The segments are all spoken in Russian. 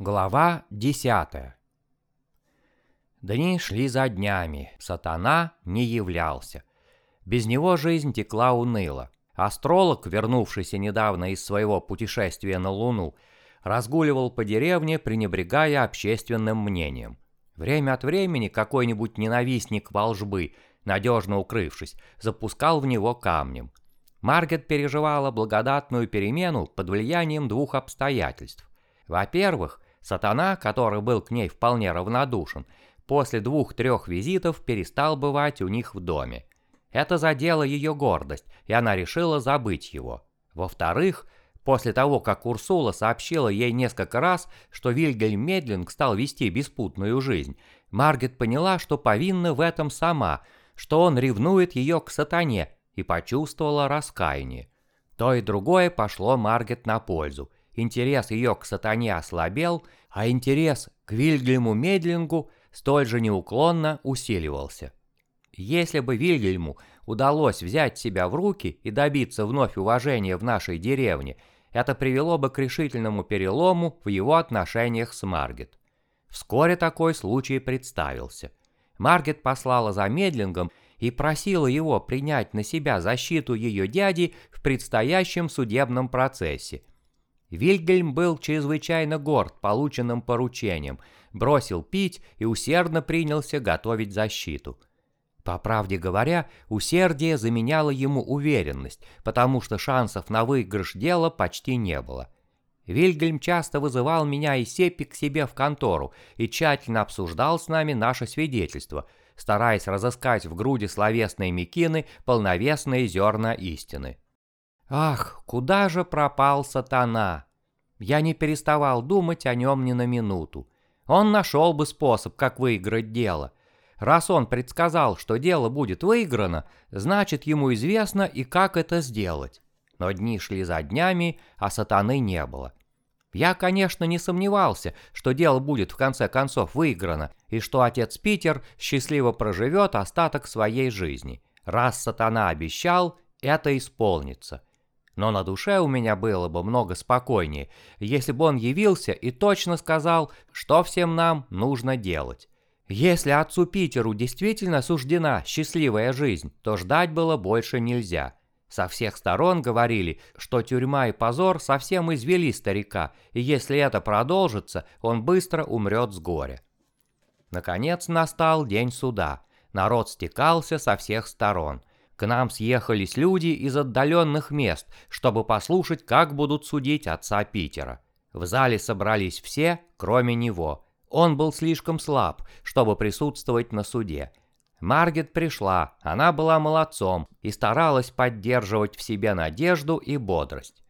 Глава 10 Дни шли за днями, сатана не являлся. Без него жизнь текла уныло. Астролог, вернувшийся недавно из своего путешествия на Луну, разгуливал по деревне, пренебрегая общественным мнением. Время от времени какой-нибудь ненавистник волжбы, надежно укрывшись, запускал в него камнем. Маргет переживала благодатную перемену под влиянием двух обстоятельств. Во-первых, Сатана, который был к ней вполне равнодушен, после двух-трех визитов перестал бывать у них в доме. Это задело ее гордость, и она решила забыть его. Во-вторых, после того, как Урсула сообщила ей несколько раз, что Вильгельм Медлинг стал вести беспутную жизнь, Маргет поняла, что повинна в этом сама, что он ревнует ее к сатане, и почувствовала раскаяние. То и другое пошло Маргет на пользу, интерес ее к сатане ослабел, а интерес к Вильгельму Медлингу столь же неуклонно усиливался. Если бы Вильгельму удалось взять себя в руки и добиться вновь уважения в нашей деревне, это привело бы к решительному перелому в его отношениях с Маргет. Вскоре такой случай представился. Маргет послала за Медлингом и просила его принять на себя защиту ее дяди в предстоящем судебном процессе, Вильгельм был чрезвычайно горд полученным поручением, бросил пить и усердно принялся готовить защиту. По правде говоря, усердие заменяло ему уверенность, потому что шансов на выигрыш дела почти не было. Вильгельм часто вызывал меня и Сепи к себе в контору и тщательно обсуждал с нами наше свидетельство, стараясь разыскать в груди словесной мекины полновесные зерна истины. Ах, куда же пропал сатана? Я не переставал думать о нем ни на минуту. Он нашел бы способ, как выиграть дело. Раз он предсказал, что дело будет выиграно, значит ему известно и как это сделать. Но дни шли за днями, а сатаны не было. Я, конечно, не сомневался, что дело будет в конце концов выиграно, и что отец Питер счастливо проживет остаток своей жизни. Раз сатана обещал, это исполнится но на душе у меня было бы много спокойнее, если бы он явился и точно сказал, что всем нам нужно делать. Если отцу Питеру действительно суждена счастливая жизнь, то ждать было больше нельзя. Со всех сторон говорили, что тюрьма и позор совсем извели старика, и если это продолжится, он быстро умрет с горя. Наконец настал день суда. Народ стекался со всех сторон. К нам съехались люди из отдаленных мест, чтобы послушать, как будут судить отца Питера. В зале собрались все, кроме него. Он был слишком слаб, чтобы присутствовать на суде. Маргет пришла, она была молодцом и старалась поддерживать в себе надежду и бодрость.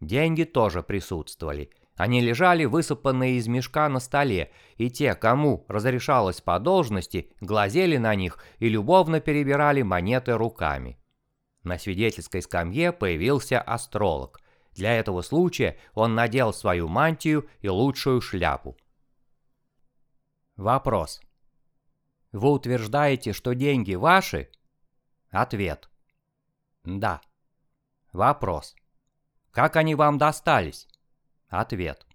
Деньги тоже присутствовали – они лежали высыпанные из мешка на столе, и те, кому разрешалось по должности, глазели на них и любовно перебирали монеты руками. На свидетельской скамье появился астролог. Для этого случая он надел свою мантию и лучшую шляпу. Вопрос. Вы утверждаете, что деньги ваши? Ответ. Да. Вопрос. Как они вам достались? Ответ.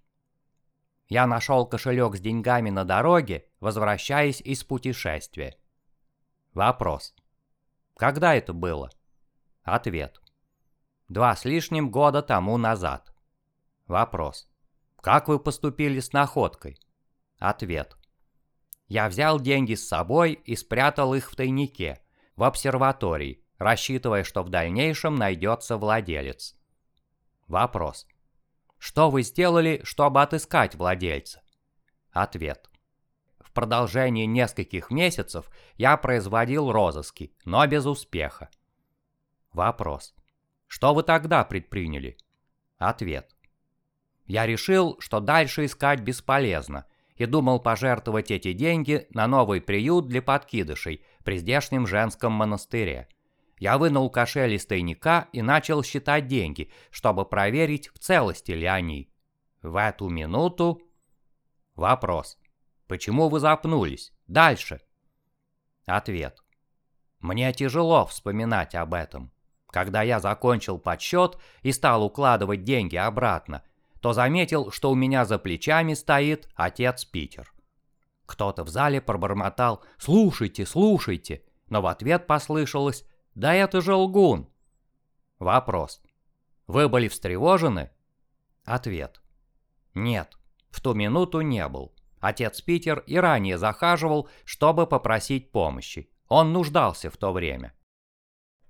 Я нашел кошелек с деньгами на дороге, возвращаясь из путешествия. Вопрос. Когда это было? Ответ. Два с лишним года тому назад. Вопрос. Как вы поступили с находкой? Ответ. Я взял деньги с собой и спрятал их в тайнике, в обсерватории, рассчитывая, что в дальнейшем найдется владелец. Вопрос. Что вы сделали, чтобы отыскать владельца? Ответ. В продолжении нескольких месяцев я производил розыски, но без успеха. Вопрос. Что вы тогда предприняли? Ответ. Я решил, что дальше искать бесполезно, и думал пожертвовать эти деньги на новый приют для подкидышей при здешнем женском монастыре. Я вынул кошель из тайника и начал считать деньги, чтобы проверить, в целости ли они. В эту минуту... Вопрос. Почему вы запнулись? Дальше. Ответ. Мне тяжело вспоминать об этом. Когда я закончил подсчет и стал укладывать деньги обратно, то заметил, что у меня за плечами стоит отец Питер. Кто-то в зале пробормотал «Слушайте, слушайте», но в ответ послышалось «Да это же лгун». Вопрос. Вы были встревожены? Ответ. Нет, в ту минуту не был. Отец Питер и ранее захаживал, чтобы попросить помощи. Он нуждался в то время.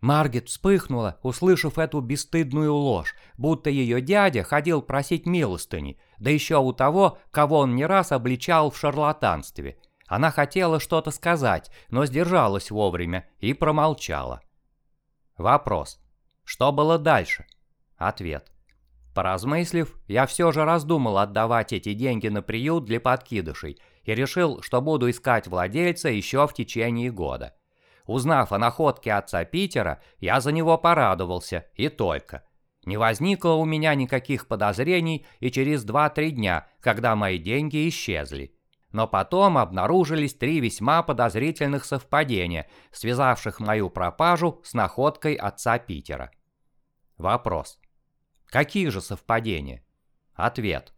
Маргет вспыхнула, услышав эту бесстыдную ложь, будто ее дядя ходил просить милостыни, да еще у того, кого он не раз обличал в шарлатанстве. Она хотела что-то сказать, но сдержалась вовремя и промолчала. Вопрос. Что было дальше? Ответ. Поразмыслив, я все же раздумал отдавать эти деньги на приют для подкидышей и решил, что буду искать владельца еще в течение года. Узнав о находке отца Питера, я за него порадовался, и только. Не возникло у меня никаких подозрений и через 2-3 дня, когда мои деньги исчезли. Но потом обнаружились три весьма подозрительных совпадения, связавших мою пропажу с находкой отца Питера. Вопрос. Какие же совпадения? Ответ.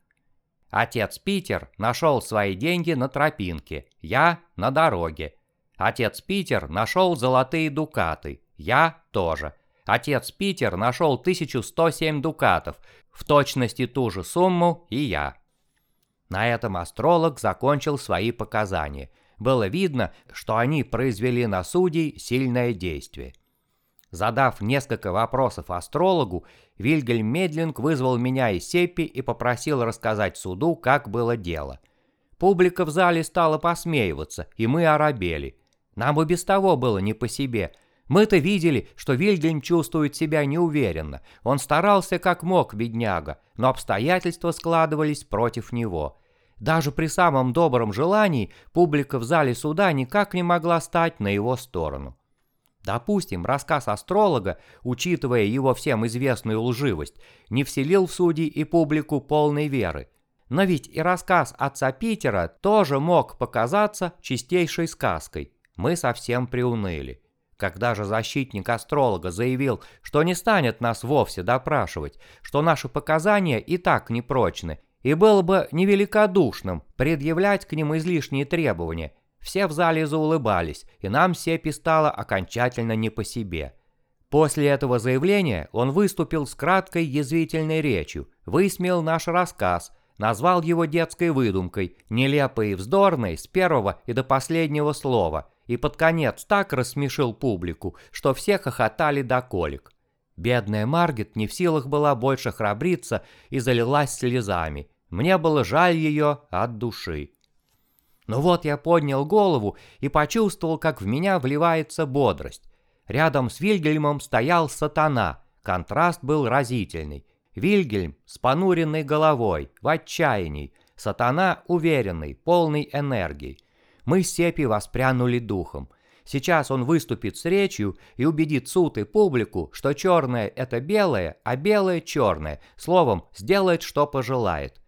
Отец Питер нашел свои деньги на тропинке, я на дороге. Отец Питер нашел золотые дукаты, я тоже. Отец Питер нашел 1107 дукатов, в точности ту же сумму и я. На этом астролог закончил свои показания. Было видно, что они произвели на судей сильное действие. Задав несколько вопросов астрологу, Вильгельм Мейдлинг вызвал меня и Сеппи и попросил рассказать суду, как было дело. Публика в зале стала посмеиваться, и мы оробели – нам и без того было не по себе. Мы-то видели, что Вильгельм чувствует себя неуверенно. Он старался как мог, бедняга, но обстоятельства складывались против него. Даже при самом добром желании публика в зале суда никак не могла стать на его сторону. Допустим, рассказ астролога, учитывая его всем известную лживость, не вселил в судей и публику полной веры. Но ведь и рассказ отца Питера тоже мог показаться чистейшей сказкой. Мы совсем приуныли. Когда же защитник астролога заявил, что не станет нас вовсе допрашивать, что наши показания и так непрочны, и было бы невеликодушным предъявлять к ним излишние требования, все в зале заулыбались, и нам Сепи стало окончательно не по себе. После этого заявления он выступил с краткой язвительной речью, высмеял наш рассказ, назвал его детской выдумкой, нелепой и вздорной с первого и до последнего слова – и под конец так рассмешил публику, что все хохотали до колик. Бедная Маргет не в силах была больше храбриться и залилась слезами. Мне было жаль ее от души. Но вот я поднял голову и почувствовал, как в меня вливается бодрость. Рядом с Вильгельмом стоял сатана, контраст был разительный. Вильгельм с понуренной головой, в отчаянии, сатана уверенный, полный энергии. Мы с Сепи воспрянули духом. Сейчас он выступит с речью и убедит суд и публику, что черное – это белое, а белое – черное. Словом, сделает, что пожелает.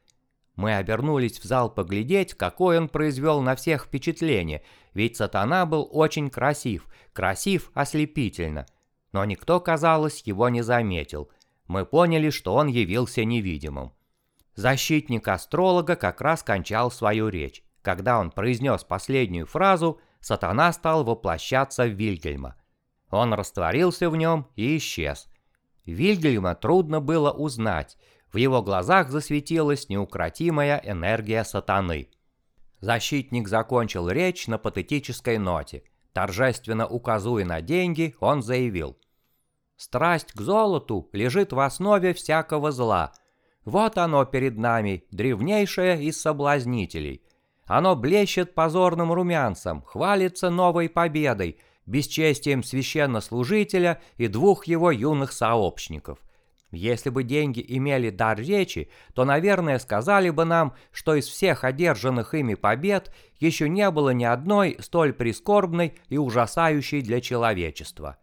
Мы обернулись в зал поглядеть, какой он произвел на всех впечатление, ведь сатана был очень красив, красив ослепительно. Но никто, казалось, его не заметил. Мы поняли, что он явился невидимым. Защитник астролога как раз кончал свою речь. Когда он произнес последнюю фразу, сатана стал воплощаться в Вильгельма. Он растворился в нем и исчез. Вильгельма трудно было узнать, в его глазах засветилась неукротимая энергия сатаны. Защитник закончил речь на патетической ноте. Торжественно указуя на деньги, он заявил. «Страсть к золоту лежит в основе всякого зла. Вот оно перед нами, древнейшее из соблазнителей. Оно блещет позорным румянцем, хвалится новой победой, бесчестием священнослужителя и двух его юных сообщников. Если бы деньги имели дар речи, то, наверное, сказали бы нам, что из всех одержанных ими побед еще не было ни одной столь прискорбной и ужасающей для человечества.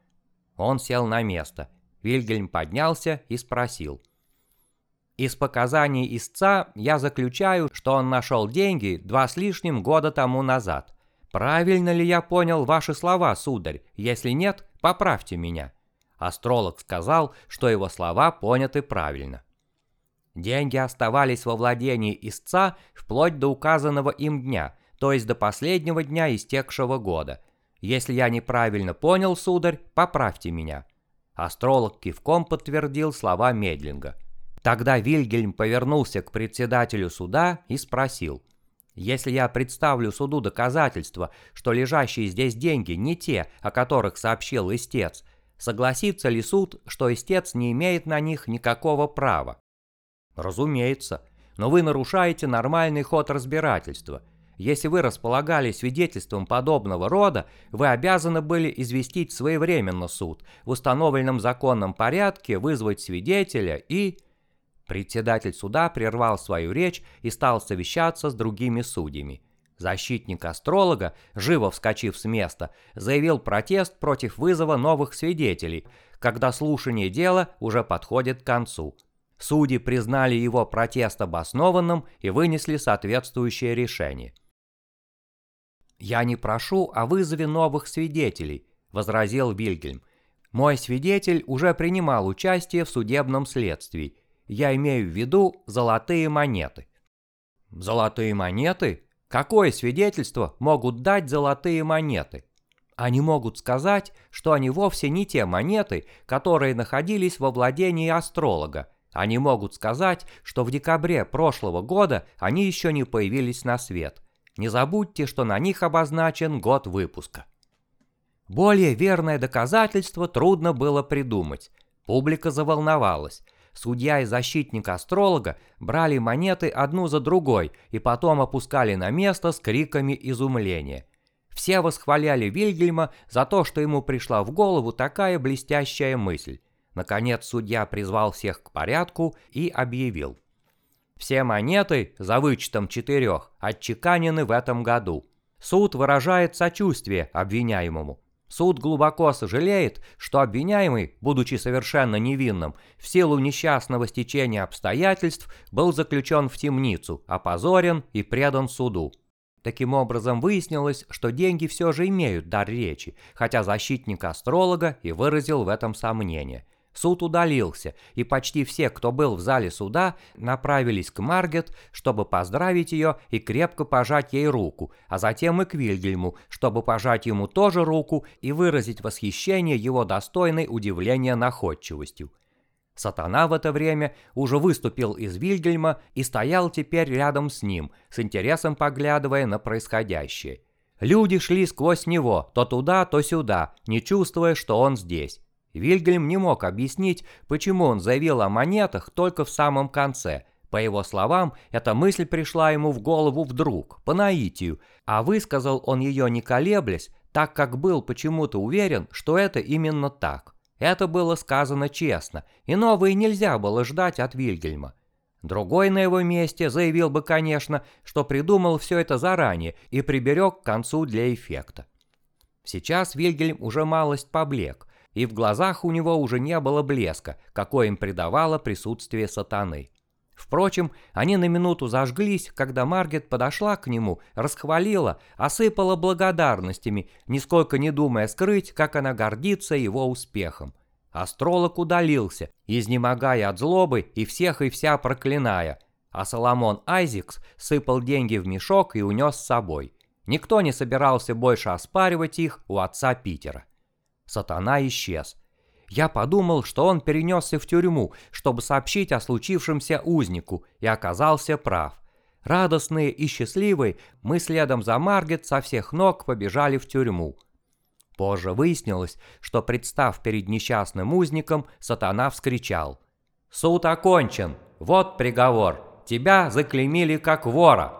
Он сел на место. Вильгельм поднялся и спросил – из показаний истца я заключаю, что он нашел деньги два с лишним года тому назад. Правильно ли я понял ваши слова, сударь? Если нет, поправьте меня. Астролог сказал, что его слова поняты правильно. Деньги оставались во владении истца вплоть до указанного им дня, то есть до последнего дня истекшего года. Если я неправильно понял, сударь, поправьте меня. Астролог кивком подтвердил слова Медлинга. Тогда Вильгельм повернулся к председателю суда и спросил. «Если я представлю суду доказательства, что лежащие здесь деньги не те, о которых сообщил истец, согласится ли суд, что истец не имеет на них никакого права?» «Разумеется, но вы нарушаете нормальный ход разбирательства. Если вы располагали свидетельством подобного рода, вы обязаны были известить своевременно суд, в установленном законном порядке вызвать свидетеля и... Председатель суда прервал свою речь и стал совещаться с другими судьями. Защитник астролога, живо вскочив с места, заявил протест против вызова новых свидетелей, когда слушание дела уже подходит к концу. Судьи признали его протест обоснованным и вынесли соответствующее решение. «Я не прошу о вызове новых свидетелей», — возразил Вильгельм. «Мой свидетель уже принимал участие в судебном следствии. Я имею в виду золотые монеты». «Золотые монеты? Какое свидетельство могут дать золотые монеты?» Они могут сказать, что они вовсе не те монеты, которые находились во владении астролога. Они могут сказать, что в декабре прошлого года они еще не появились на свет. Не забудьте, что на них обозначен год выпуска. Более верное доказательство трудно было придумать. Публика заволновалась. Судья и защитник астролога брали монеты одну за другой и потом опускали на место с криками изумления. Все восхваляли Вильгельма за то, что ему пришла в голову такая блестящая мысль. Наконец судья призвал всех к порядку и объявил. Все монеты, за вычетом четырех, отчеканены в этом году. Суд выражает сочувствие обвиняемому. Суд глубоко сожалеет, что обвиняемый, будучи совершенно невинным, в силу несчастного стечения обстоятельств был заключен в темницу, опозорен и предан суду. Таким образом выяснилось, что деньги все же имеют дар речи, хотя защитник астролога и выразил в этом сомнение. Суд удалился, и почти все, кто был в зале суда, направились к Маргет, чтобы поздравить ее и крепко пожать ей руку, а затем и к Вильгельму, чтобы пожать ему тоже руку и выразить восхищение его достойной удивления находчивостью. Сатана в это время уже выступил из Вильгельма и стоял теперь рядом с ним, с интересом поглядывая на происходящее. Люди шли сквозь него, то туда, то сюда, не чувствуя, что он здесь. Вильгельм не мог объяснить, почему он заявил о монетах только в самом конце. По его словам, эта мысль пришла ему в голову вдруг, по наитию, а высказал он ее не колеблясь, так как был почему-то уверен, что это именно так. Это было сказано честно, и новое нельзя было ждать от Вильгельма. Другой на его месте заявил бы, конечно, что придумал все это заранее и приберег к концу для эффекта. Сейчас Вильгельм уже малость поблек, и в глазах у него уже не было блеска, какой им придавало присутствие сатаны. Впрочем, они на минуту зажглись, когда Маргет подошла к нему, расхвалила, осыпала благодарностями, нисколько не думая скрыть, как она гордится его успехом. Астролог удалился, изнемогая от злобы и всех и вся проклиная, а Соломон Айзекс сыпал деньги в мешок и унес с собой. Никто не собирался больше оспаривать их у отца Питера. Сатана исчез. Я подумал, что он перенесся в тюрьму, чтобы сообщить о случившемся узнику, и оказался прав. Радостные и счастливые, мы следом за Маргет со всех ног побежали в тюрьму. Позже выяснилось, что, представ перед несчастным узником, сатана вскричал. «Суд окончен! Вот приговор! Тебя заклеймили как вора!»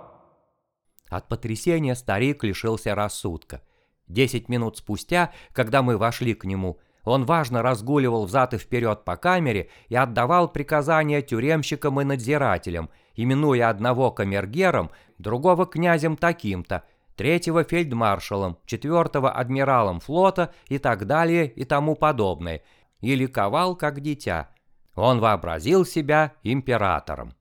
От потрясения старик лишился рассудка. Десять минут спустя, когда мы вошли к нему, он важно разгуливал взад и вперед по камере и отдавал приказания тюремщикам и надзирателям, именуя одного камергером, другого князем таким-то, третьего фельдмаршалом, четвертого адмиралом флота и так далее и тому подобное, и ликовал как дитя. Он вообразил себя императором.